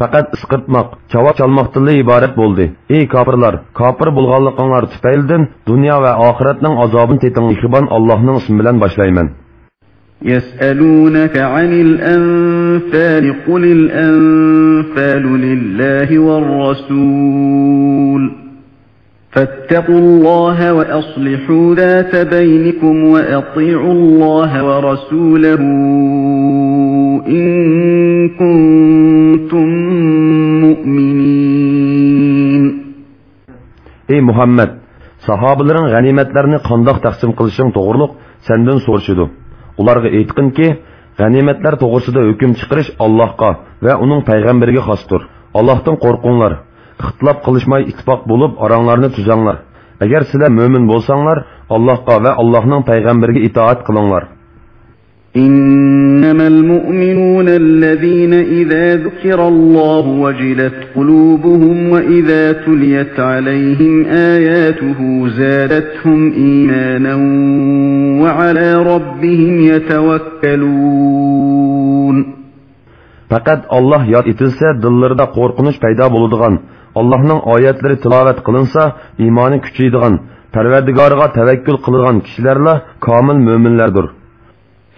faqat isqirtmoq javob chalmoqdan iborat bo'ldi ey kofirlar kofir bo'lganliginglar tufaylidan dunyo va oxiratning azobini teting mehribon allohning ismi bilan boshlayman يسألونك عن الأنفال قل الأنفال لله والرسول فاتقوا الله وأصلحوا ذات بينكم وأطيعوا الله ورسوله إن كنتم مؤمنين Ey Muhammed, sahabilerin ganimetlerini qandoq taqsim qilishing to'g'riliq sendan so'rashidi. Ularga aytqinki, g'animatlar to'g'risida hukm chiqarish Allohga va uning payg'ambariga xosdir. Allohdan qo'rqinglar. ixtilof qilishmay ittifoq bo'lib oranglarni tuzanglar agar sizlar mo'min bo'lsanglar allohga va allohning payg'ambariga itoat qilinglar إنما المؤمنون الذين إذا ذكر الله وجلت قلوبهم وإذا تليت عليهم آياته زادتهم إيمانا وعلى ربهم يتوكلون فقد الله ياد itilsa dillarida qo'rqinish paydo bo'ladigan Allohning oyatlari tilovat qilinsa iymoni kuchaydigan parvardigoriga tavakkul qiladigan kishilarla komil mo'minlardir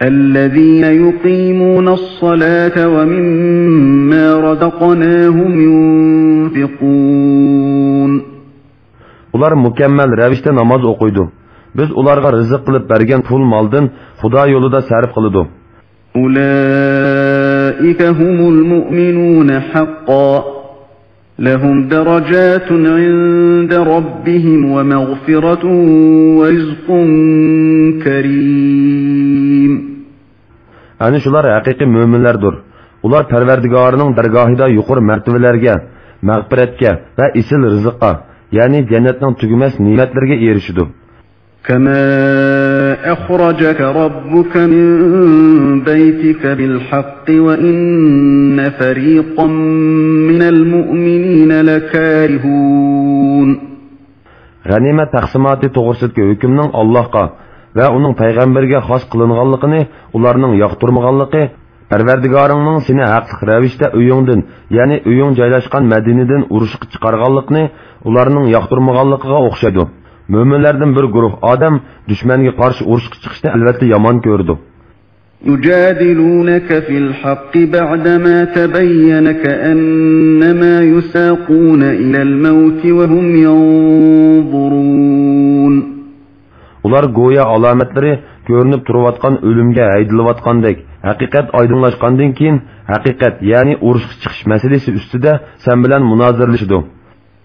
الذين يقيمون الصلاة ومما رزقناهم ينفقون ular mukammal ravishda namoz o'qiydi biz ularga rizq qilib bergan pul moldan xudo yo'lida sarf qiladi أولئك هم المؤمنون حقا لهم درجات عند ربهم ومغفرة ورزق كريم Ani shular haqiqiy mo'minlardir. Ular Parvardigorining dargohida yuqori martabalarga, mag'firatga va isil rizqqa, ya'ni jannatning tugumas ne'matlariga erishidi. كما أخرجك ربك من بيتك بالحق وإن فريقا من المؤمنين لكارهون G'animat taqsimoti to'g'risidagi hukmning Allohga va uning payg'ambariga xos qilinganligini ularning yoqtirmaganligi Parvardigoringning seni haqliq ravishda uyingdan, ya'ni uying joylashgan Madinadan urushga chiqarganligini ularning yoqtirmaganligiga o'xshaydi. Mo'minlardan bir guruh odam dushmanga qarshi urushga chiqishni albatta yomon ko'rdi. يجادلونك في الحق بعدما تبين كأنما يساقون إلى الموت وهم ينظرون Ular go'yo alomatlari ko'rinib turayotgan o'limga haydilayotgandek, haqiqat oydinlashgandan keyin haqiqat, ya'ni urushga chiqish masalasi ustida sen bilan munozirlashdi.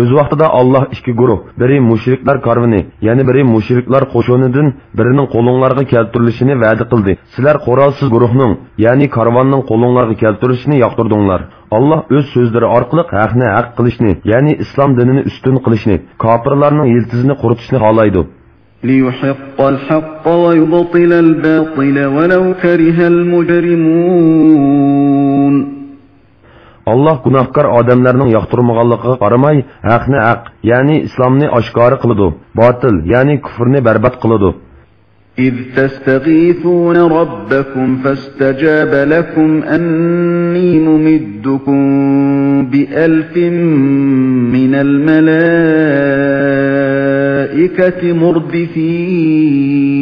Öz vaqtida Alloh ikki guruh, biri mushriklar karvini, ya'ni biri mushriklar qo'shonidan birining qo'linglarga keltirilishini va'da qildi. Sizlar qurolsiz guruhning, ya'ni karvonning qo'linglarga keltirilishini yoqtirdinglar. Alloh o'z so'zlari orqali haqni haq qilishni, ya'ni islom dinini ustun qilishni, kofirlarning yiltizini quritishni xohlaydi. ليحق الحق ويبطل الباطل ولو كره المجرمون alloh gunohkor odamlarning yoqtirmaganligiga qaramay haqni haq ya'ni islomni oshkora qiladi botil ya'ni kufrni barbod qiladi إذ تستغيثون ربكم فاستجاب لكم أني ممدكم بألف من الملائكة مردفين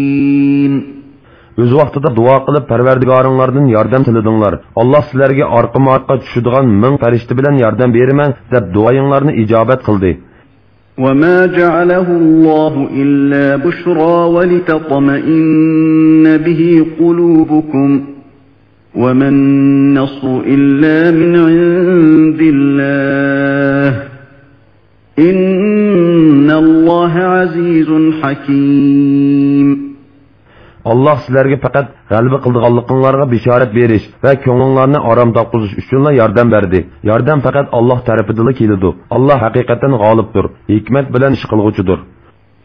o'z vaqtida duo qilib parvardigoringlardan yordam tiladinglar alloh sizlarga orqama orqa tushadigan ming farishta bilan yordam beraman deb duoyinglarni ijobat qildi وما جعله الله إلا بشرى ولتطمئن به قلوبكم وما النصر إلا من عند الله إن الله عزيز حكيم alloh sizlarga faqat g'alaba qildiganliklaringlarga bishorat berish va ko'nglinglarni orom topqizish uchunla yordam berdi yordam faqat alloh tarafidala keladi alloh haqiqatan g'olibdir hikmat bilan ish qilg'uchidir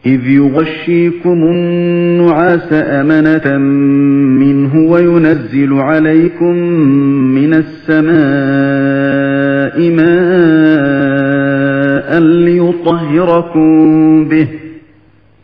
إذ يغشيكم النعاس أمنة منه وينزل عليكم من السماء ماء ليطهركم به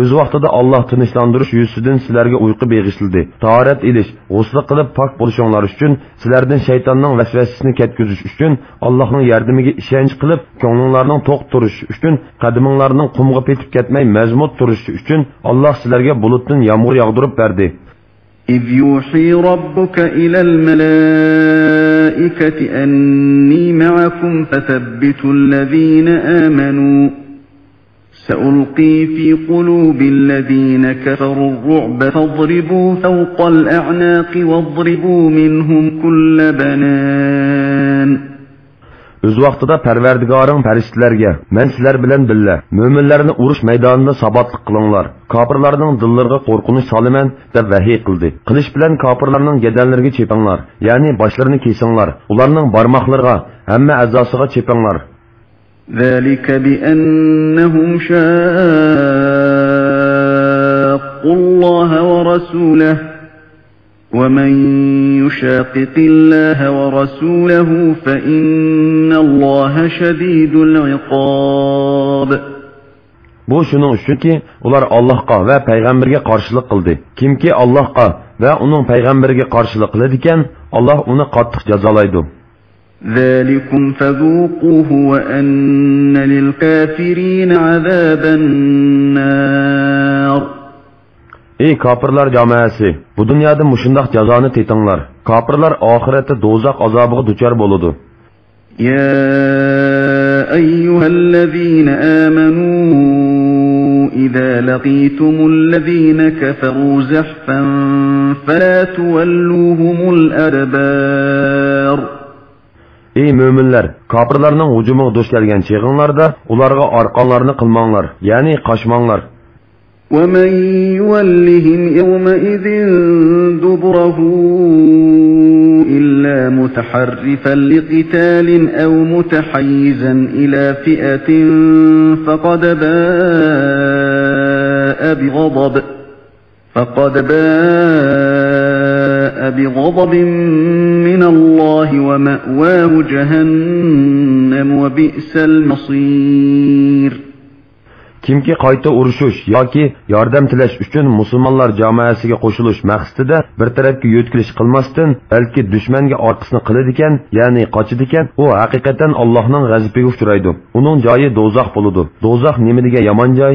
o'z vaqtida Alloh tinchlantirish yuzidan sizlarga uyqu beg'ishladi. Tahorat ilish, g'usl qilib pok bo'lishinglar uchun, sizlardan shaytonning vasvasasini ketkazish uchun, Allohning yordamiga ishonch qilib, ko'nglinglarning to'q turishi uchun, qadaminglarning qumga petib ketmay mazmut turishi uchun Alloh sizlarga bulutdan yomg'ir yog'dirib berdi. إذ يوحي ربك إلى الملائكة أني معكم فثبتوا الذين آمنوا سألقي في قلوب الذين كفروا الرعب فاضربوا فوق الأعناق واضربوا منهم كل بنان Öz vaqtida Parvardigoring farishtalarga, men sizlar bilan billa mo'minlarni urush maydonida sabatlik qilinglar. Kofirlarning dillariga qo'rqinish soliman deb vahiy qildi. Qilish bilan kofirlarning gadanlariga chepinglar, ya'ni boshlarini kesinglar. Ularning barmoqlariga, hamma a'zosiga chepinglar. ذلك بأنهم شاقوا الله ورسوله ومن يشاقق الله ورسوله فإن الله شديد العقاب Bu shuning uchunki, ular Allohga va payg'ambarga qarshilik qildi. Kimki Allohga va uning payg'ambariga qarshilik qiladi ekan, Alloh uni qattiq jazolaydi. ذلكم فذوقوه وأن للكافرين عذاب النار Ey kafirlar jamoasi, bu dunyoda mushundoq jazoni tetinglar. Kafirlar do'zax azobiga duchor bo'ladi. يا أيها الذين آمنوا إذا لقيتم الذين كفروا زحفا فلا تولوهم الأدبار Ey mo'minlar, kofirlarning hujumiga duch kelgan cheg'inglarda ularga orqonlarni qilmanglar, ya'ni qochmanglar. ومن يولهم يومئذ دبره إلا متحرفا لقتال أو متحيزا إلى فئة فقد باء بغضب فقد باء بغضب من الله ومأواه جهنم وبئس المصير Kimki qayta urushish yoki yordam tilash uchun musulmonlar jamoasiga qo'shilish maqsadida bir tarafga yo'tkilish qilmasdan, balki dushmanga orqasini qiladigan, ya'ni qochadigan, u haqiqatan Allohning g'azabiga uchraydi. Uning joyi do'zax bo'ladi. Do'zax nima degan yomon joy?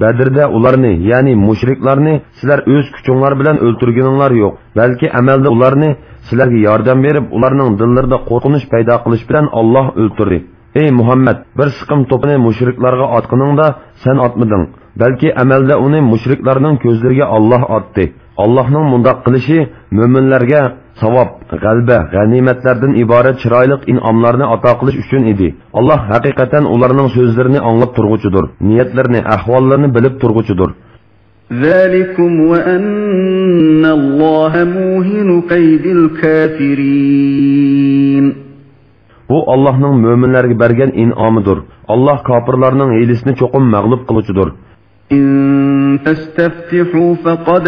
Badrda ularni, ya'ni mushriklarni sizlar o'z kuchinglar bilan o'ltirganinglar yo'q, balki amalda ularni sizlarga yordam berib, ularning dillarida qo'rqinish paydo qilish bilan Alloh o'ltirdi. Ey Muhammad, bir siqim to'pini mushriklarga otqiningda sen otmading, balki amalda uni mushriklarning ko'zlariga Alloh otdi. Allohning mundoq qilishi mo'minlarga savob, g'alba, g'animatlardan iborat chiroyli in'omlarni ato qilish uchun edi. Alloh haqiqatan ularning so'zlarini anglab turg'uchidir, niyatlarini, ahvollarini bilib turg'uchidir. ذلكم وأن الله موهن كيد الكافرين Bu Allohning mo'minlarga bergan in'omidir. Alloh kofirlarning hiylesini cho'qim mag'lub qiluvchidir. إن تستفتحوا فقد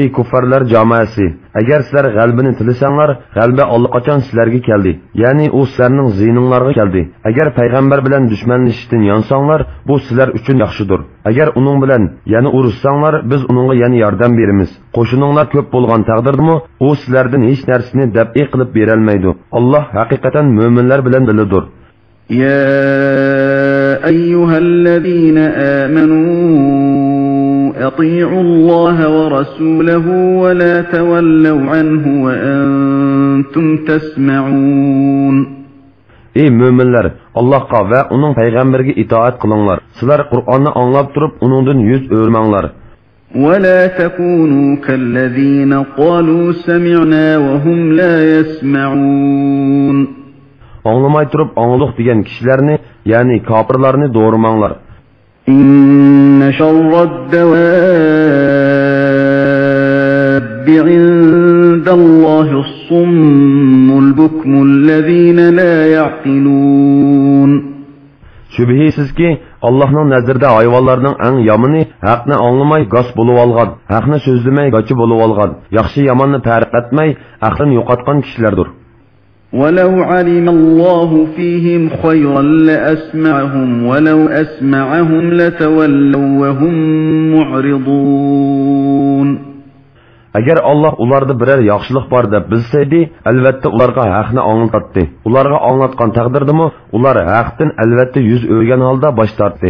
ey kuffarlar jamoasi agar sizlar g'albini tilasanglar g'alba allaqachon sizlarga keldi ya'ni u sizlarning ziyninglarga keldi agar payg'ambar bilan dushmanlashishdan yonsanglar bu sizlar uchun yaxshidir agar uning bilan yana urushsanglar biz uningga yana yordam beramiz qo'shininglar ko'p bo'lgan taqdirdami u sizlardan hech narsani dab'iy qilib berolmaydi alloh haqiqatan mo'minlar bilan bilidir يا أيها الذين آمنوا أطيعوا الله ورسوله ولا تولوا عنه وأنتم تسمعون Ey müminler, Allah'a ve onun peygamberine itaat kılınlar. Sizler Kur'an'ı anlap durup onundan yüz örmanglar. ولا تكونوا كالذين قالوا سمعنا وهم لا يسمعون Anlamay durup anladık diyen kişilerini yani kapırlarını doğurmanglar. İnne şerrad devabbi indallahi's summul bukmul lezine la ya'qilun. Şübhisiz ki Allah'ın nəzirdə hayvanların ən yamını haqqını anlamay qas bulub alğan, haqqını sözləmək qaçı bulub alğan, yaxşı yamanı fərq etmək, aqlını yoqatqan kişilərdir. ولو علم الله فيهم خيرا لأسمعهم ولو أسمعهم لتولوا وهم معرضون Agar Alloh ularda biror yaxshilik bor deb bilsaydi, albatta ularga haqni anglatdi. Ularga anglatgan taqdirdami, ular haqdan albatta yuz o'rgan holda bosh tortdi.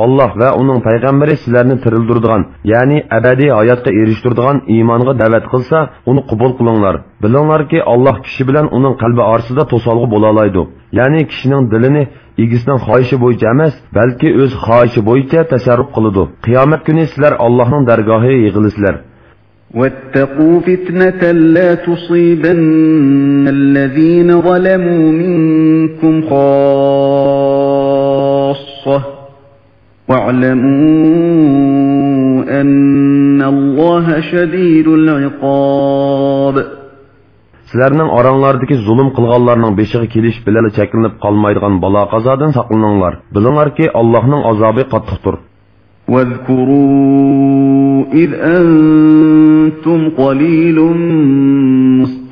mo'minlar, Alloh va uning payg'ambari sizlarni tirildiradigan, ya'ni abadiy hayotga erishtiradigan iymonga da'vat qilsa, uni qabul qilinglar. Bilinglarki, Alloh kishi bilan uning qalbi orasida to'solg'i bo'la oladi. Ya'ni kishining dilini egisining xohishi bo'yicha emas, balki o'z xohishi bo'yicha tasarruf qiladi. Qiyomat kuni sizlar Allohning dargohiga yig'ilisizlar. واتقوا فتنة لا تصيبن الذين ظلموا منكم خاصة واعلموا أن الله شديد العقاب Sizlarning oranglardagi zulm qilganlarning beshiga kelish bilan cheklanib qolmaydigan balo qazodan saqlaninglar. Bilinglarki, Allohning azobi qattiqdir. واذكروا إذ أنتم قليل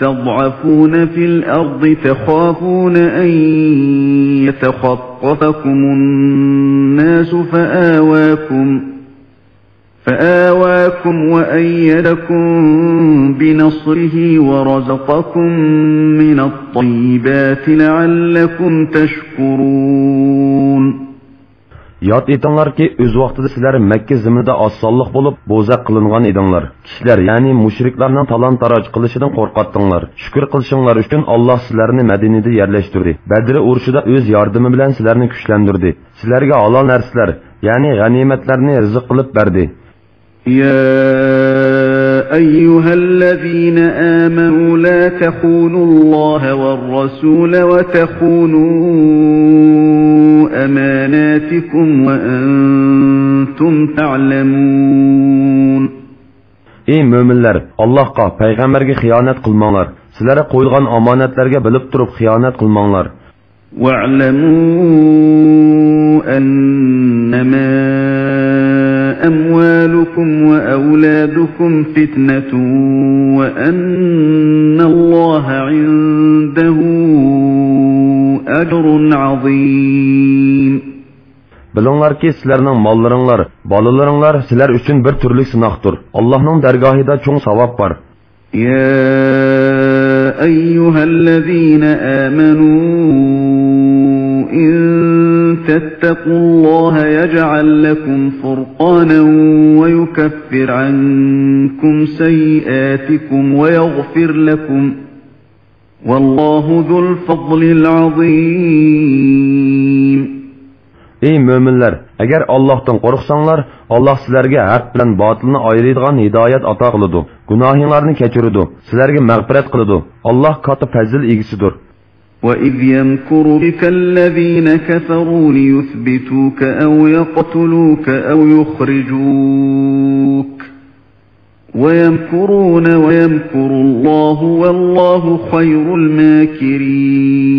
مستضعفون في الأرض تخافون أن يتخطفكم الناس فآواكم فآواكم وأيدكم بنصره ورزقكم من الطيبات لعلكم تشكرون Yod etinglarki, o'z vaqtida sizlar Makka ziminida osonliq bo'lib, bo'zaq qilingan edinglar. Kishilar, ya'ni mushriklarning talon-taroj qilishidan qo'rqatdinglar. Shukr qilishinglar uchun Alloh sizlarni Madinada yerlashtirdi. Badr urushida o'z yordami bilan sizlarni kuchlantirdi. Sizlarga halol narsalar, ya'ni g'animatlarni rizq qilib berdi. يا أيها الذين آمنوا لا تخونوا الله والرسول وتخونوا أماناتكم وأنتم تعلمون Ey mo'minlar, Allohga, payg'ambarga xiyonat qilmanglar. Sizlarga qo'yilgan omonatlarga bilib turib xiyonat qilmanglar. واعلموا أنما أموالكم وأولادكم فتنة وأن الله عنده أجر عظيم Bilinglarki, sizlarning mollaringlar, bolalaringlar sizlar uchun bir turli sinoqdir. Allohning dargohida cho'ng savob bor. يا أيها الذين آمنوا إن تتقوا الله يجعل لكم فرقانا ويكفر عنكم سيئاتكم ويغفر لكم والله ذو الفضل العظيم Ey mo'minlar, agar ollohdan qo'rqsanglar olloh sizlarga haq bilan botilni ayiradigan hidoyat ato qiladi gunohinglarni kechiradi sizlarga mag'firat qiladi olloh katta fazl egisidir وَإِذْ يَمْكُرُ بِكَ الَّذِينَ كَفَرُوا لِيُثْبِتُوكَ أَوْ يَقْتُلُوكَ أَوْ يُخْرِجُوكَ وَيَمْكُرُونَ وَيَمْكُرُ اللَّهُ وَاللَّهُ خَيْرُ الْمَاكِرِينَ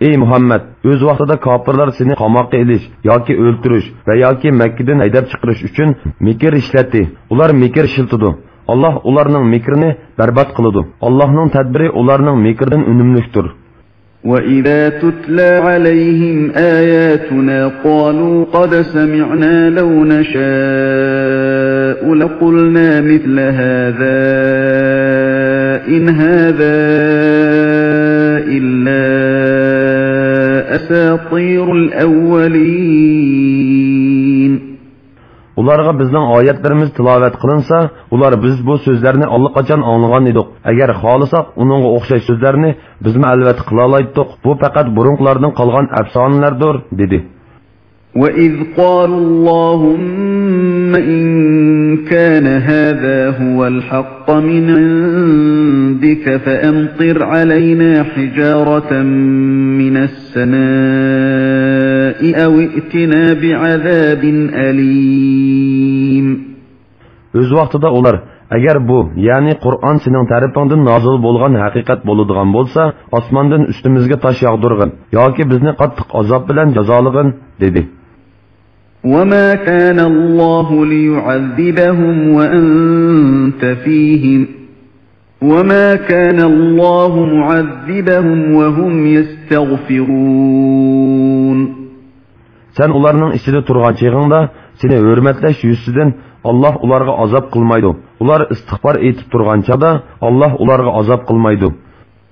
Ey Muhammed, öz vaqtida kofirlar seni qamoqqa ilish yoki o'ltirish va yoki Makkadan haydab chiqarish uchun mikr ishlatdi. Ular mikr shiltidi. Alloh ularning mikrini barbod qiladi. Allohning tadbiri ularning mikridan unumlikdir. وَإِذَا تُتْلَى عَلَيْهِمْ آيَاتُنَا قَالُوا قَدْ سَمِعْنَا لَوْ نَشَاءُ لَقُلْنَا مِثْلَ هَذَا إِنْ هَذَا إِلَّا أَسَاطِيرُ الْأَوَّلِينَ ularga bizning oyatlarimiz tilovat qilinsa ular biz bu so'zlarni allaqachon anglagan edik agar xohlasak uningga o'xshash so'zlarni bizmi albatta qila olaydik bu faqat burunqlardan qolgan afsonalardir dedi وَإِذْ قَالُوا اللَّهُمَّ إِن كَانَ هَذَا هُوَ الْحَقَّ مِنْ عِندِكَ فَأَمْطِرْ عَلَيْنَا حِجَارَةً مِنَ السَّمَاءِ أَوْ ائْتِنَا بِعَذَابٍ أَلِيمٍ Öz vaqtida ular agar bu ya'ni qur'on sening tarafingdan nozil bo'lgan haqiqat bo'ladigan bo'lsa osmondan ustimizga tosh yog'dirg'in yoki bizni qattiq azob bilan jazolig'in dedi وَمَا كَانَ اللَّهُ لِيُعَذِّبَهُمْ وَأَنْتَ فِيهِمْ وَمَا كَانَ اللَّهُ مُعَذِّبَهُمْ وَهُمْ يَسْتَغْفِرُونَ Sen ichida turgan cheg'ingda seni hurmatlash yuzidan Alloh ularga azob qilmaydi. Ular istig'for etib turgan chaqda Alloh ularga azob qilmaydi.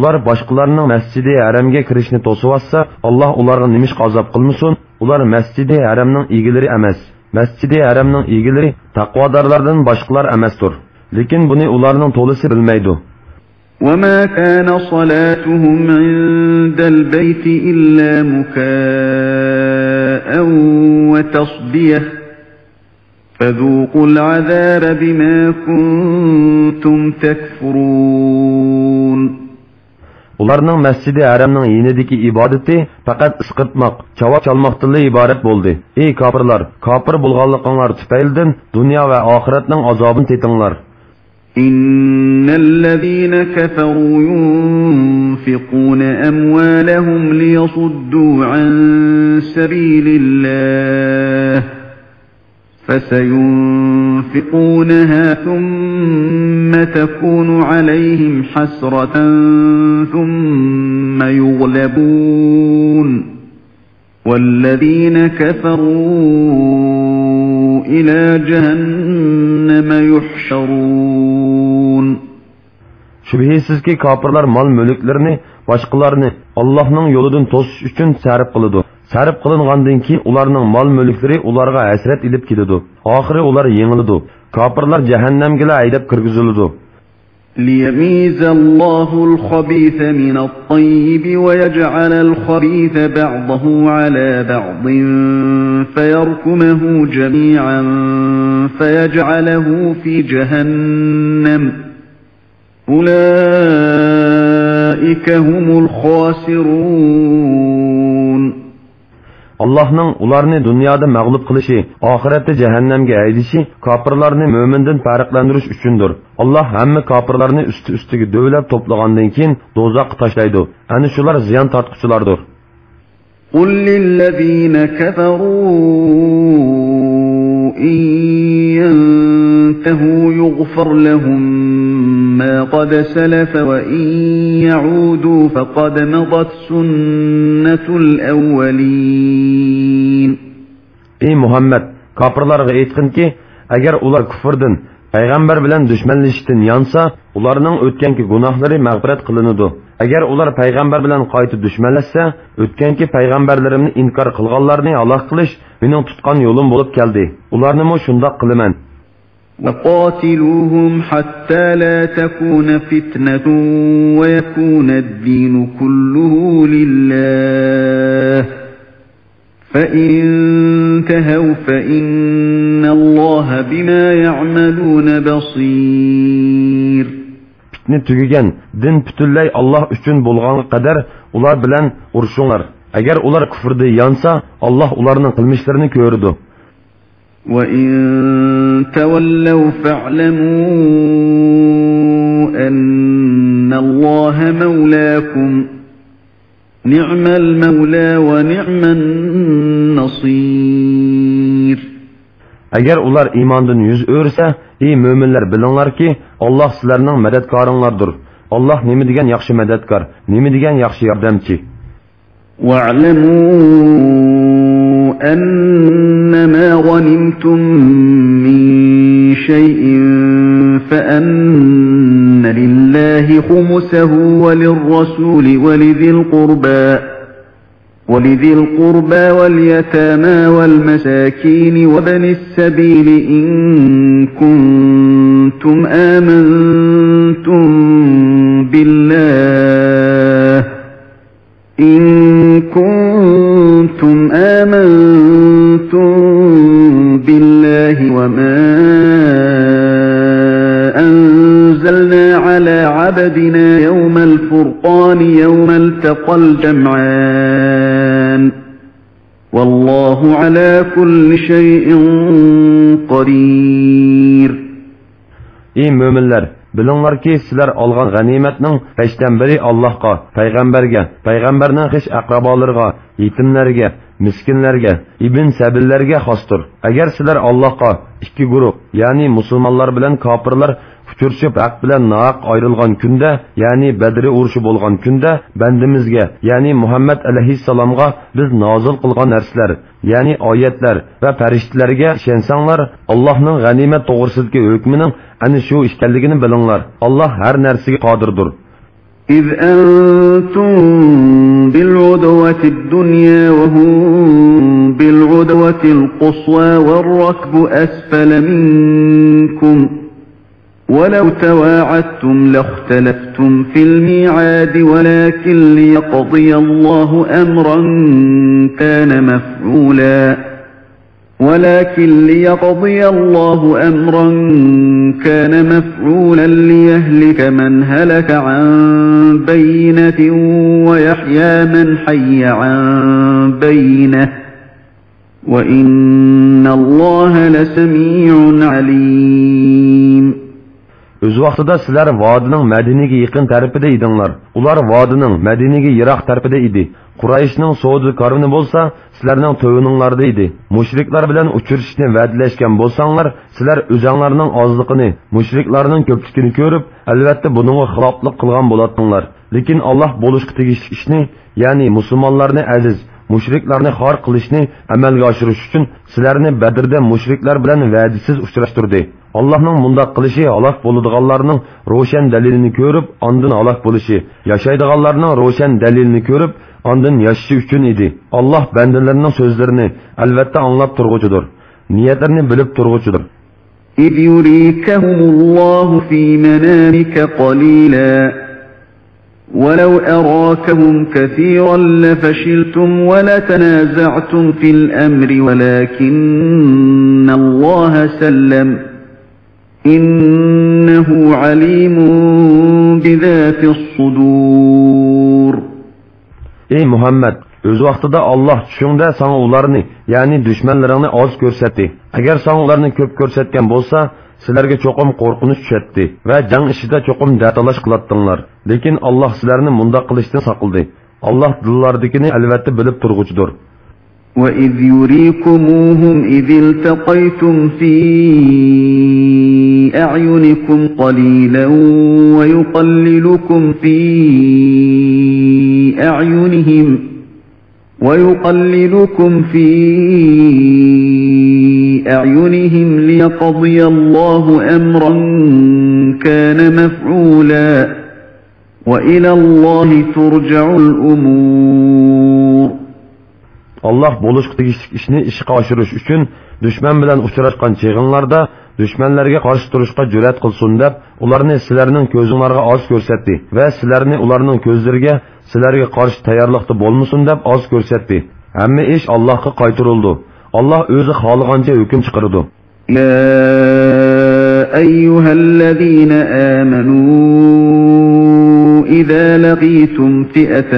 Ular boshqalarning masjidi haramga kirishni to'sib Alloh ularga nimish azob qilmasin. Ular masjidi haramning egilari emas. Masjidi haramning egilari taqvodorlardan boshqalar emasdir. Lekin buni ularning to'lisi bilmaydi. وَمَا كَانَ صَلَاتُهُمْ عِندَ الْبَيْتِ إِلَّا مُكَاءً وَتَصْدِيَةً فَذُوقُوا الْعَذَابَ بِمَا كُنتُمْ تَكْفُرُونَ Ularning masjidi haramning yinidagi ibodati faqat isqirtmoq, chavoq chalmoqdan iborat bo'ldi. Ey kofirlar, kofir bo'lganliginglar tufaylidan dunyo va oxiratning azobini tetinglar. إِنَّ الَّذِينَ كَفَرُوا يُنْفِقُونَ أَمْوَالَهُمْ لِيَصُدُّوا عَن سَبِيلِ اللَّهِ فسينفقونها ثم تكون عليهم حسرة ثم يغلبون والذين كفروا إلى جهنم يحشرون شبهيسز كي كافرلار مال ملوكلرني başkalarını Allah'ın yoludun tosuş için serp kılıdı. Sarf qilingandan keyin ularning mol mulklari ularga hasrat ilib keladi. Oxiri ular yengiladi. Kofirlar jahannamga haydab kirgiziladi. ليميز الله الخبيث من الطيب ويجعل الخبيث بعضه على بعض فيركمه جميعا فيجعله في جهنم أولئك هم الخاسرون Allohning ularni dunyoda mag'lub qilishi, oxiratda jahannamga haydishi kofirlarni mo'mindan farqlantirish uchundir. Alloh hamma kofirlarni usti-ustiga dovlab to'plagandan keyin do'zaxga tashlaydi. Ana shular ziyon tortquchilardir. قل للذين كفروا إن ينتهوا يغفر لهم ما قد سلف وإن يعودوا فقد مضت سنة الأولين Ey Muhammad, kofirlarga aytqinki agar ular kufrdan payg'ambar bilan dushmanlashishdan yonsa ularning o'tganki gunohlari mag'firat qilinadi agar ular payg'ambar bilan qayta dushmanlashsa o'tganki payg'ambarlarimni inkor qilganlarni halok qilish mening tutgan yo'lim bo'lib keldi ularnimi shundoq qilaman وقاتلوهم حتى لا تكون فتنة ويكون الدين كله لله فإن انتهوا فإن الله بما يعملون بصير فتنة تجيجن دين بتلي الله üçün بولغان قدر ular bilen urşunlar. Eğer ular kufurdu yansa Allah ularının kılmışlarını gördü. وَإِن تَوَلَّوْا فَاعْلَمُوا أَنَّ اللَّهَ مَوْلَاكُمْ نِعْمَ الْمَوْلَى وَنِعْمَ النَّصِيرُ agar ular iymondan yuz o'rsa ey mo'minlar bilinglarki Alloh sizlarning madadkoringlardir Alloh nima degan yaxshi madadkor nima degan yaxshi yordamchi أَنَّمَا غَنِمْتُم مِّن شَيْءٍ فَأَنَّ لِلَّهِ خُمُسَهُ وَلِلرَّسُولِ وَلِذِي الْقُرْبَى ولذي القربى واليتامى والمساكين وبن السبيل إن كنتم آمنتم بالله إن كنتم آمنتم الله وما أنزلنا على عبدنا يوم الفرقان يوم التقى الجمعان. والله على كل شيء قدير. إي مؤمنلر بلونلر كي سلر ألغا غنيمتنن هشتن بري الله قا پیغمبرگا پیغمبرنن خش اقربالرغا يتمنرگا miskinlarga ibn sabillarga xosdir agar sizlar allohga ikki guruh ya'ni musulmonlar bilan kofirlar uchurishib haq bilan nohaq ayrilgan kunda ya'ni badri urushi bo'lgan kunda bandimizga ya'ni muhammad alayhissalomga biz nozil qilgan narsalar ya'ni oyatlar va farishtalarga ishonsanglar allohning g'animat to'g'risidagi hukmining ana shu ekanligini bilinglar alloh har narsaga qodirdir إذ أنتم بالعدوة الدنيا وهم القصوى والركب أسفل منكم ولو تواعدتم لاختلفتم في الميعاد ولكن ليقضي الله أمرا كان مفعولا. ولكن ليقضي الله أمرا كان مفعولا ليهلك من هلك عن بينة ويحيى من حي عن بينة. وإن الله لسميع عليم Öz vaqtida sizlar vodining Madinaga yaqin tarafida edinglar. Ular vodining Madinaga yiroq tarafida edi. Qurayshning Saudi karvoni bo'lsa, sizlarning to'yininglarda edi. Mushriklar bilan uchrashishni va'dalashgan bo'lsanglar, sizlar o'zinglarning ozliqini, mushriklarning ko'pligini ko'rib, albatta buningga xiloflik qilgan bo'lardinglar. Lekin Alloh bo'lishga tegishli ishni, ya'ni musulmonlarni aziz, mushriklarni xor qilishni amalga oshirish uchun sizlarni Badrda mushriklar bilan va'disiz uchrashtirdi. Allohning mundoq qilishi halok bo'ladiganlarning ro'shan dalilini ko'rib, ondan halok bo'lishi, yashaydiganlarning ro'shan dalilini ko'rib, ondan yashashi uchun edi. Alloh bandalarining so'zlarini albatta anglab turg'uchidir. Niyatlarini bilib turg'uchidir. إذ يريكهم الله في منامك قليلا ولو أراكهم كثيرا لفشلتم ولتنازعتم في الأمر ولكن الله سلم إنه عليم بذات الصدور Ey Muhammad, o'z vaqtida Alloh tushingda sana ularni, ya'ni dushmanlaringni oz ko'rsatdi. Agar sana ularni ko'p ko'rsatgan bo'lsa, sizlarga cho'qim qo'rqinish tushatdi va jang ishida cho'qim datalash qilatdinglar. Lekin Alloh sizlarni mundaq qilishdan saqladi. Alloh dillardagini albatta bilib turg'uchidir. وإذ يريكموهم إذ التقيتم في أعينكم قليلا ويقللكم في أعينهم ويقللكم في أعينهم ليقضي الله أمرا كان مفعولا وإلى الله ترجع الأمور Allah bo'lishqa tegishli ishni ishga oshirish uchun dushman bilan uchrashgan cheg'inlarda dushmanlarga qarshi turishga jur'at qilsin deb ularni sizlarning ko'zinglarga oz ko'rsatdi va sizlarni ularning ko'zlariga sizlarga qarshi tayyorliqda bo'lmasin deb oz ko'rsatdi hamma ish allohga qaytarildi alloh o'zi xohlagancha hukm chiqardi أيها الذين آمنوا إذا لقيتم فئة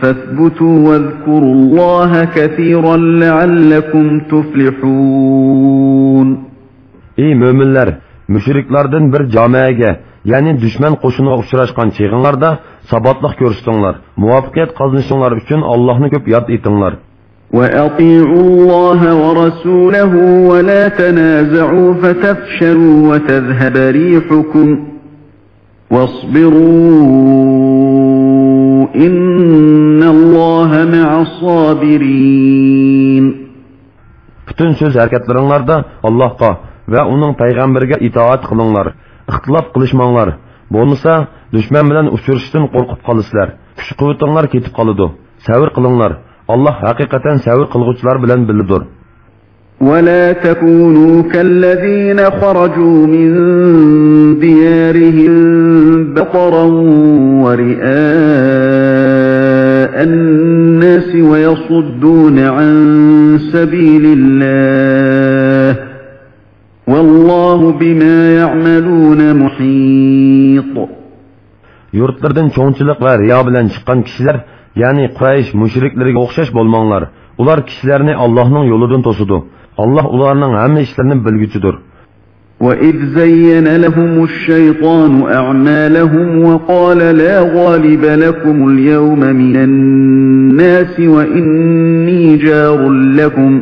فاثبتوا واذكروا الله كثيرا لعلكم تفلحون ey mo'minlar mushriklardan bir jamoaga یعنی دشمن کشنا افشارش کن چیگانلر دا سبات نخ کردستونلر موافقت قاضنشونلر بچون الله نکب یاد ایتونلر و اطیع الله و رسوله و لا تنازعوا فتفشروا و تذهب ريحكم و اصبروا ان الله مع الصابرین بتن سوز حرکت لرنلر دا الله قا و اونن پیغمبرگه ixtilof qilishmanglar bo'lmasa dushman bilan uchrashishdan qo'rqib qolasizlar kuch quvvatinglar ketib qoladi savr qilinglar alloh haqiqatan savr qilg'uvchilar bilan bilidir ولا تكونوا كالذين خرجوا من ديارهم بطرا ورئاء الناس ويصدون عن سبيل الله والله بما يعملون محيط yurtlardan cho'ngchilik va riyo bilan chiqqan kishilar ya'ni quraysh mushriklariga o'xshash bo'lmanglar ular kishilarni allohning yo'lidan to'sidi alloh ularning hamma ishlarini bilguchidir وإذ زين لهم الشيطان أعمالهم وقال لا غالب لكم اليوم من الناس وإني جار لكم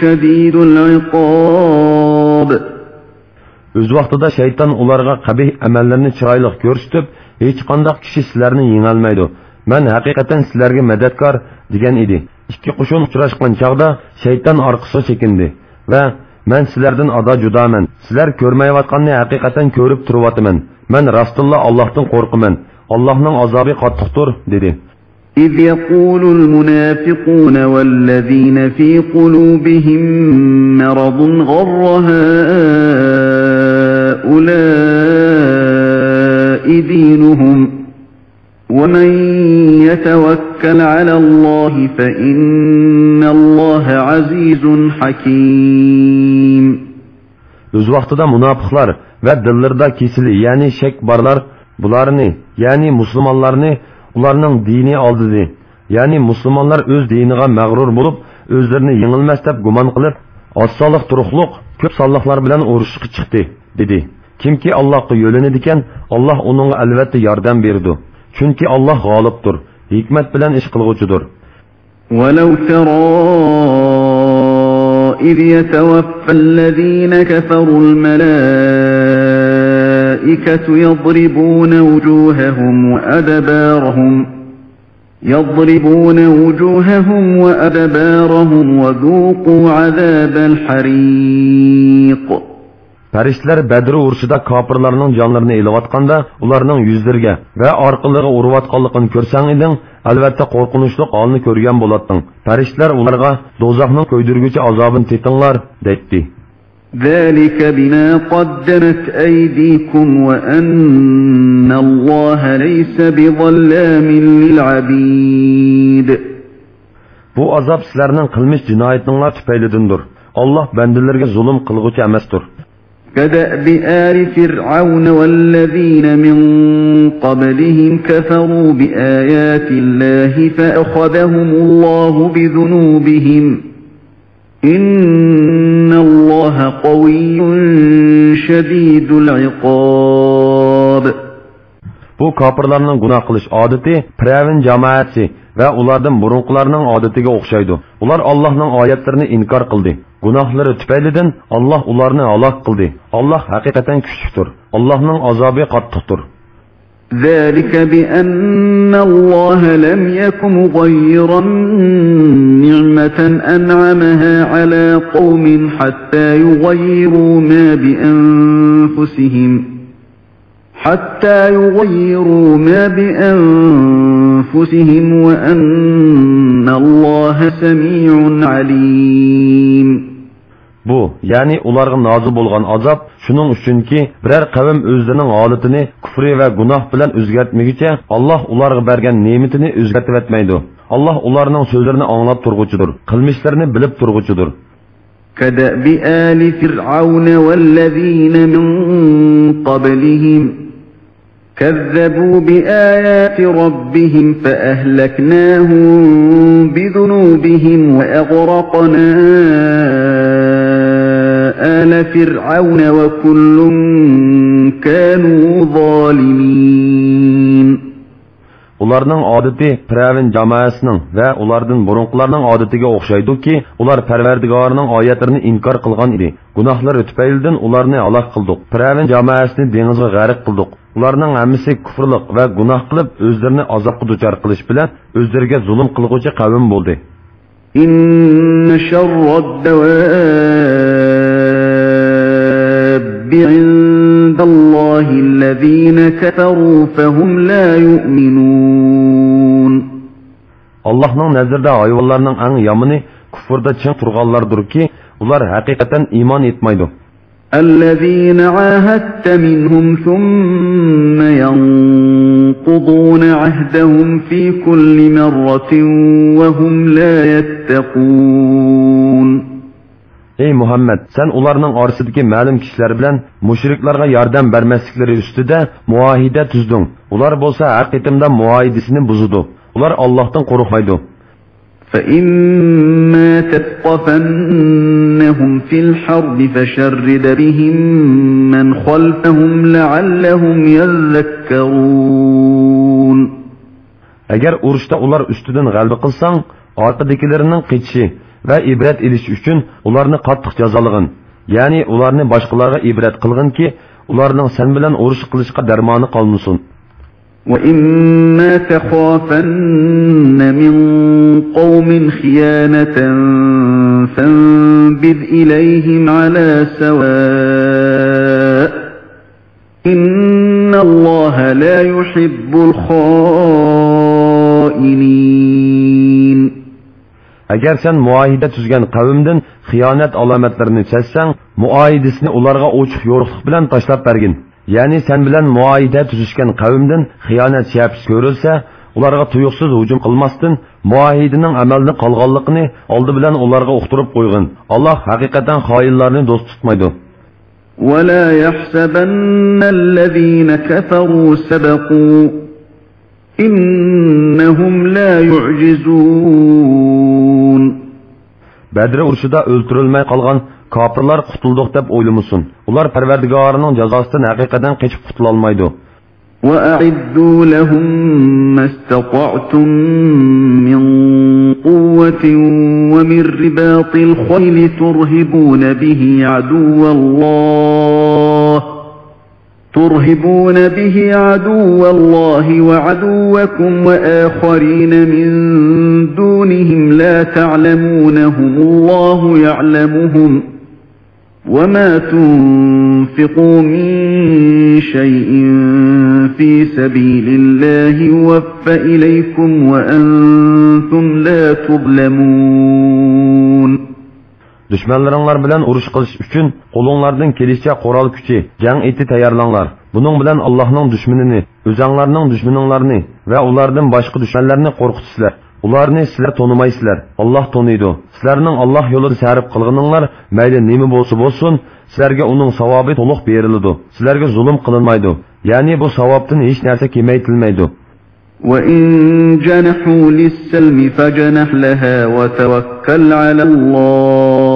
şedidul iqab. Öz vaqtida şeytan ularga qabih amallarni chiroyli ko'rsatib, hech qanday kishi sizlarni yengolmaydi. Men haqiqatan sizlarga madadkor degan edi. Ikki qo'shin uchrashgan chaqda shayton orqasiga chekindi va men sizlardan ado judaman. Sizlar ko'rmayotganni haqiqatan ko'rib turibman. Мән rastulloh Allohdan qo'rqaman. Allohning azobi qattiqdir dedi. إذ يقول المنافقون والذين في قلوبهم مرض غر هؤلاء دينهم ومن يتوكل على الله فإن الله عزيز حكيم. O'z vaqtida munofiqlar va dillarida kesili ya'ni shak borlar bularni ya'ni musulmonlarni ularning dini oldidi ya'ni musulmonlar o'z diniga mag'rur bo'lib o'zlarini yengilmas deb gumon qilib oz sonliq turuqliq ko'p sonliqlar bilan urushga chiqdi dedi kimki allohga yo'linadi ekan alloh uningga albatta yordam berdi chunki alloh g'olibdir hikmat bilan ish qilg'uchidir ولو ترى إذ يتوفى الذين كفروا الملائكة يضربون وجوههم وأدبارهم يضربون وجوههم وأدبارهم وذوقوا عذاب الحريق farishtalar badri urushida kofirlarning jonlarini elayotganda ularning yuzlariga va orqalariga urayotganligini ko'rsang eding albatta qo'rqinchli holni ko'rgan bo'larding farishtalar ularga do'zaxning ko'ydirguchi azobini tetinglar deydi ذلك بما قدمت أيديكم وأن الله ليس بظلام للعبيد bu azob sizlarning qilmish jinoyatinglar tufaylidandir alloh bandalarga zulm qilg'uchi emasdir كدأب آل فرعون والذين من قبلهم كفروا بآيات الله فأخذهم الله بذنوبهم إن الله قوي شديد العقاب Bu kafirlarning gunoh qilish odati Piravin jamoati va ulardan burunqilarning odatiga o'xshaydi. Ular Allohning oyatlarini inkor qildi. Gunohlari tufaylidan Alloh ularni halok qildi. Alloh haqiqatan kuchlidir. Allohning azobi qattiqdir. ذلك بأن الله لم يك مغيرا نعمة أنعمها على قوم حتى يغيروا ما بأنفسهم. حتى يغيروا ما بأنفسهم وأن الله سميع عليم. Bu, ya'ni ularga nozil bo'lgan azob shuning uchunki, biror qavm o'zlarining holatini kufri va gunoh bilan o'zgartmaguncha Alloh ularga bergan ne'matini o'zgartib etmaydi. Alloh ularning so'zlarini anglab turg'uchidir, qilmishlarini bilib turg'uchidir. كدأب آل فرعون والذين من قبلهم كذبوا بآيات ربهم فأهلكناهم بذنوبهم وأغرقنا آل فرعون وكل كانوا ظالمين Ularning odati Piravin jamoasining va ulardan burunqilarning odatiga o'xshaydi-ki, ular Parvardigorning oyatlarini inkor qilgan edi. Gunohlari tufaylidan ularni halok qildik. Piravin jamoasini dengizga g'arq qildik. Ularning hammasi kufrliq va gunoh qilib, o'zlarini azobga duchor qilish bilan o'zlariga zulm qilguvchi qavm bo'ldi. إن شر عند الله الذين كفروا فهم لا يؤمنون الله نو نظر دا ايوالارنن ان يمني كفر دا چن ترغالار دور كي ular حقيقتن ايمان يتمايدو الذين عاهدت منهم ثم ينقضون عهدهم في كل مرة وهم لا يتقون Ey Muhammed, sen ularning orasidagi ma'lum kishilar bilan mushriklarga yordam bermasliklari ustida muahida tuzding. Ular bo'lsa har qitimda muahidasini buzudi. Ular Allohdan qo'rqmaydi. فإما تثقفنهم في الحرب فشرد بهم من خلفهم لعلهم يذكرون Agar urushda ular ustidan g'alaba qilsang, orqadagilarining qichishi va ibrat ilish uchun ularni qattiq jazolagin. Ya'ni ularni boshqalarga ibrat qilginki, ularning sen bilan urush qilishga darmoni qolmasin. وإما تخافن من قوم خيانة فانبذ إليهم على سواء إن الله لا يحب الخائنين Agar sen muahida tuzgan qavmdan xiyonat alomatlarini sezsang, muahidasini ularga ochiq yo'riqlik bilan tashlab bergin. Ya'ni sen bilan muahida tuzishgan qavmdan xiyonat shapsi ko'rilsa, ularga tuyuqsiz hujum qilmasdan muahidining amalni qolganligini oldi bilan ularga uqtirib qo'ygin. Alloh haqiqatan xoinlarni do'st tutmaydi. ولا يحسبن الذين كفروا سبقوا إنهم لا يعجزون Urushida o'ltirilmay qolgan kofirlar qutuldiq deb o'ylamasin. Ular Parvardigorining jazosidan haqiqatan qochib qutula olmaydi. وأعدوا لهم ما استطعتم من قوة ومن رباط الخيل ترهبون به عدو الله ترهبون به عدو الله وعدوكم وآخرين من دونهم لا تعلمونهم الله يعلمهم وما تنفقوا من شيء في سبيل الله يوفى إليكم وأنتم لا تظلمون Düşmanlarınlar bilan urush qilish uchun qo'linglardan kelishicha qo'ral kuchi, jang eti tayyorlanglar. Buning bilan Allohning dushmanini, o'zinglarning dushmaninglarni va ulardan boshqa dushmanlarni qo'rqitisizlar. ularni sizlar tonimaysizlar alloh toniydi sizlarning alloh yo'lida sarf qilganinglar mayli nima bo'lsa bo'lsin sizlarga uning savobi to'liq beriladi sizlarga zulm qilinmaydi ya'ni bu savobdan hech narsa kemaytilmaydi وإن جنحوا للسلم فجنح لها وتوكل على الله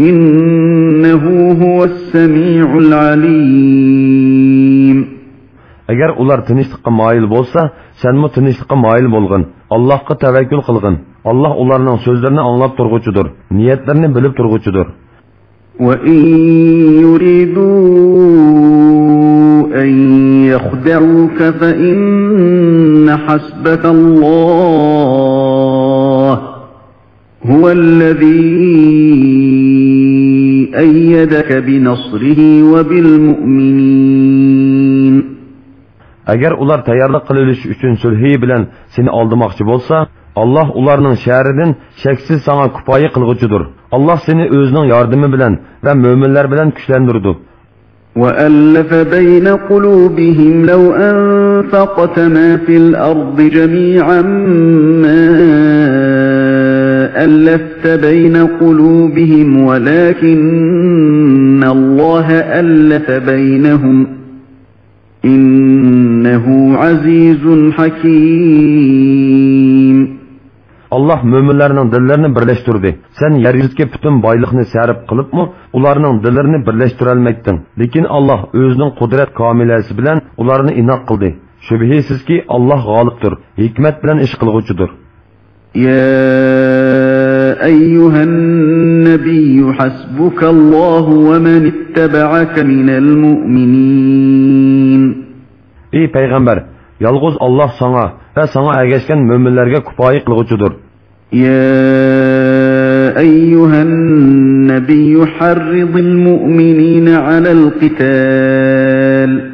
إنه هو السميع العليم agar ular tinchlikqa moyil bo'lsa sanmu tinchlikqa moyil bo'lg'in allohga tavakkul qilg'in alloh ularning so'zlarini anglab turg'uchidir niyatlarini bilib turg'uchidir وإن يريدوا أن يخدعوك فإن حسبك الله هو الذي أيدك بنصره وبالمؤمنين agar ular tayyorlik qililish uchun sulhi bilan seni oldirmoqchi bo'lsa alloh ularning sharidan shaksiz sana kifoya qilg'uchidir alloh seni o'zining yordami bilan va mo'minlar bilan kuchlantirdi وألف بين قلوبهم لو أنفقت ما في الأرض جميعا ما ألفت بين قلوبهم ولكن الله ألف بينهم إنه عزيز حكيم alloh mo'minlarning dillarini birlashtirdi sen yer yuziga butun boyliqni sarf qilibmi ularning dillarini birlashtirolmayding lekin alloh o'zining qudrat komilasi bilan ularni inoq qildi shubhisizki alloh g'olibdir hikmat bilan ish qilg'uchidir يا أيها النبي حسبك الله ومن اتبعك من المؤمنين. إيه پیغمبر يلغز الله سانا فسانا أغشكن مؤمنلرگا كفاي قلغوچودور. يا أيها النبي حرض المؤمنين على القتال.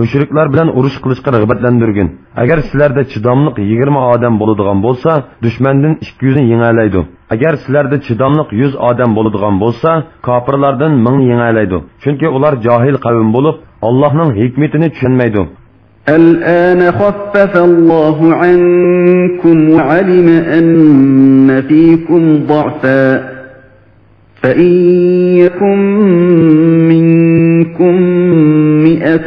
mushriklar bilan urush qilishga rag'batlantirgin agar sizlarda chidamliq yigirma odam bo'ladigan bo'lsa dushmandan ikki yuzni yengalaydi agar sizlarda chidamliq yuz odam bo'ladigan bo'lsa kofirlardan ming yengalaydi chunki ular johil qavm bo'lib allohning hikmatini tushunmaydi الآن خفف الله عنكم وعلم أن فيكم ضعفا فإن يكن منكم مئة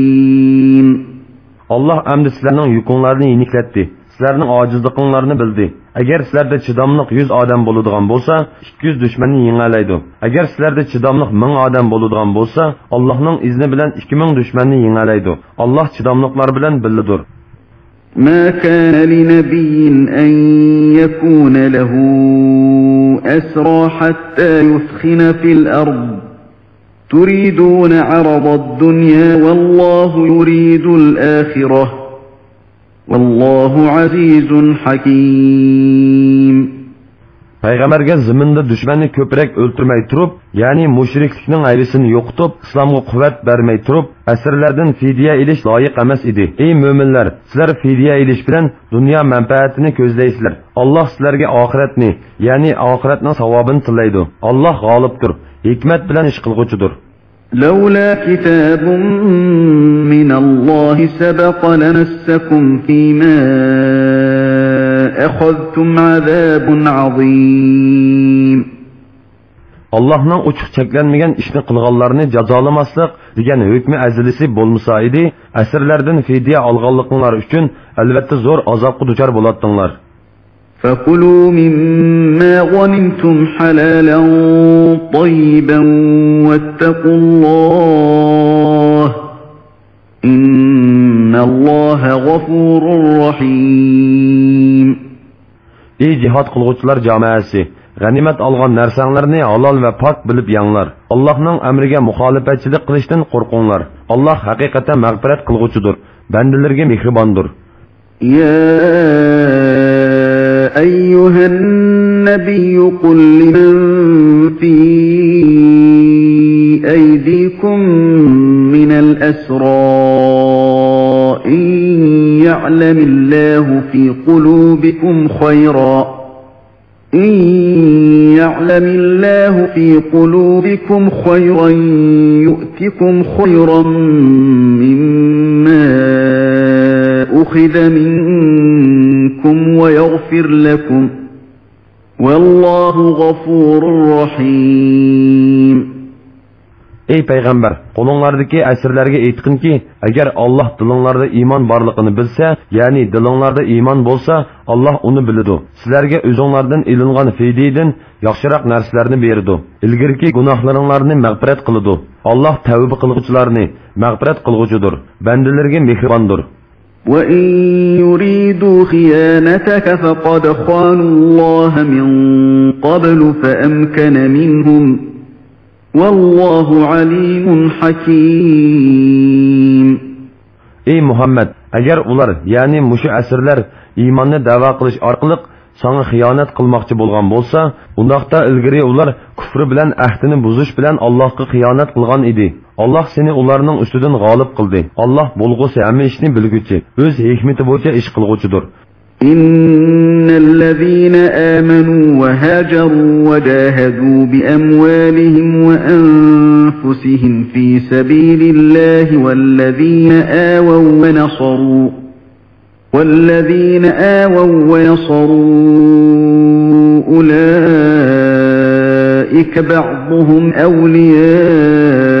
alloh amdi sizlarning yukunlarni yeniklatdi sizlarning ojizliqinglarni bildi agar sizlarda chidamliq yuz odam bo'ladigan bo'lsa ikki yuz dushmanni yengalaydi agar sizlarda chidamliq ming odam bo'ladigan bo'lsa allohning izni bilan ikki ming dushmanni yengalaydi alloh chidamliqlar bilan billidir ما كان لنبي أن يكون له أسرى حتى يثخن في الأرض تريدون عرض الدنيا والله يريد الآخرة والله عزيز حكيم payg'ambarga ziminda dushmanni ko'proq o'ltirmay turib ya'ni mushriklikning ayrisini yo'qitib islomga quvvat bermay turib asrlardan fidya ilish loyiq emas edi ey mo'minlar sizlar fidya ilish bilan dunyo manfaatini ko'zlaysizlar alloh sizlarga oxiratni ya'ni oxiratning savobini tilaydi alloh g'olibdir hikmat bilan ish qilg'uchidir لولا كتاب من الله سبق لمسكم فيما أخذتم عذاب عظيم allohning uchuq cheklanmagan ishni qilganlarni jazolamaslik degan hukmi azilisi bo'lmasa edi asrlardan fidya olganliqinglar uchun albatta zo'r azobga duchor bo'ladinglar فكلوا مما غنمتم حلالا طيبا واتقوا الله إن الله غفور رحيم ey jihod qilg'uvchilar jamoasi g'animat olgan narsanglarni halol va pok bilib yanglar allohning amriga muxolifatchilik qilishdan qo'rqinglar alloh haqiqatan mag'firat qilg'uchidir bandalarga mehribondir يا أيها النبي قل لمن في أيديكم من الأسرى إن يعلم الله في قلوبكم خيرا. إن يعلم الله في قلوبكم خيرا يؤتكم خيرا مما أخذ منكم ويغفر لكم والله غفور رحيم ey payg'ambar qo'linglardagi asirlarga aytqinki agar olloh dilinglarda iymon borligini bilsa ya'ni dilinglarda iymon bo'lsa olloh uni biladi sizlarga o'zinglardan ilingan fiydiydan yaxshiroq narsalarni berdi ilgirki gunohlaringlarni mag'firat qiladi olloh tavba qilg'uvchilarni mag'firat qilg'uchidir bandalarga mehribondir وإن يريدوا خيانتك فقد خانوا الله من قبل فأمكن منهم والله عليم حكيم ey muhammad agar ular ya'ni mushu asrlar iymonni da'vo qilish orqali sana xiyonat qilmoqchi bo'lgan bo'lsa undaqda ilgari ular kufri bilan ahdini buzish bilan allohga xiyonat qilgan edi alloh seni ularning ustidan g'olib qildi alloh bo'lg'usi hamma ishni bilguchi o'z hikmati bo'yicha ish qilg'uchidir إن الذين آمنوا وهاجروا وجاهدوا بأموالهم وأنفسهم في سبيل الله والذين آووا ونصروا والذين آووا ونصروا أولئك بعضهم أولياء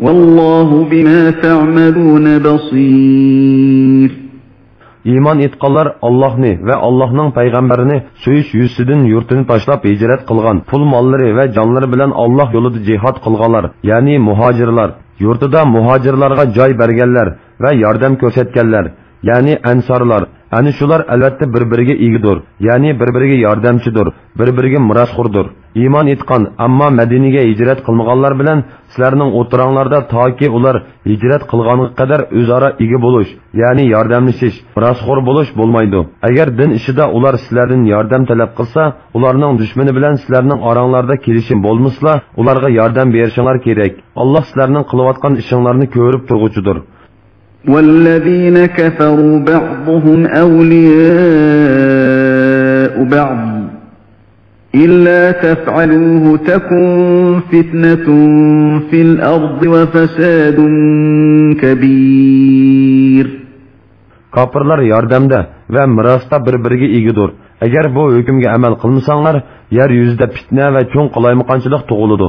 والله بما تعملون بصير iymon etqanlar allohni va allohning payg'ambarini suyish yuzidan yurtini tashlab hijrat qilgan pul mollari va jonlari bilan alloh yo'lida jihod qilganlar ya'ni muhojirlar yurtida muhojirlarga joy berganlar va yordam ko'rsatganlar ya'ni ansorlar Ani shular albatta bir biriga egidir ya'ni bir biriga yordamchidir. Bir biriga mirosxo'rdir iymon etgan ammo madinaga hijrat qilmaganlar bilan sizlarning o'tiranglarda toki ular hijrat qilganiga qadar o'zaro ega bo'lish ya'ni yordamlashish mirosxo'r bo'lish bo'lmaydi. Agar din ishida ular sizlardan yordam talab qilsa ularning dushmani bilan sizlarning oranglarda kelishim bo'lmasla ularga yordam berishinglar kerak. Alloh sizlarning qilayotgan ishinglarni ko'rib turg'uchidir والذين كفروا بعضهم أولياء بعض إلا تفعلوه تكن فتنة في الأرض وفساد كبير Kapırlar yordamda va mirosda bir-biriga egidir. Agar bu hukmga amal qilmasanglar, yer yuzida fitna va cho'ng qalaymaqonchilik tug'iladi.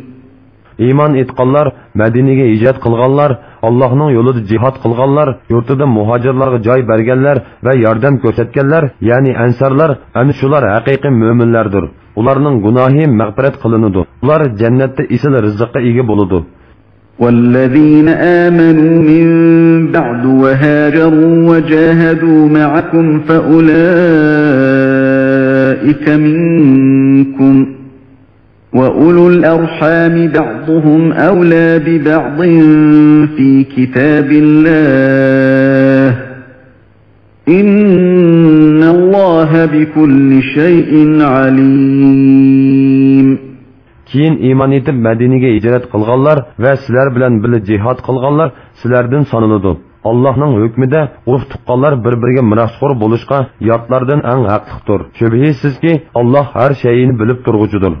Iymon etqanlar madinaga hijrat qilganlar allohning yo'lida jihod qilganlar yurtida muhojirlarga joy berganlar va yordam ko'rsatganlar ya'ni ansarlar ana shular haqiqiy mo'minlardir ularning gunohi mag'firat qilinadi ular jannatda isil rizqqa ega bo'ladi والذين آمنوا من بعد وهاجروا وجاهدوا معكم فأولئك منكم وأولو الأرحام بعضهم أولى ببعض في كتاب الله إن الله بكل شيء عليم keyin iymon etib madinaga hijrat qilganlar va sizlar bilan birga jihod qilganlar sizlardan sanaladi allohning hukmida urf tuqqanlar bir biriga mirosxo'r bo'lishga yotlardan eng haqliqdir shubhisizki alloh har shayini bilib turg'uchidir